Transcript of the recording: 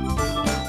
Música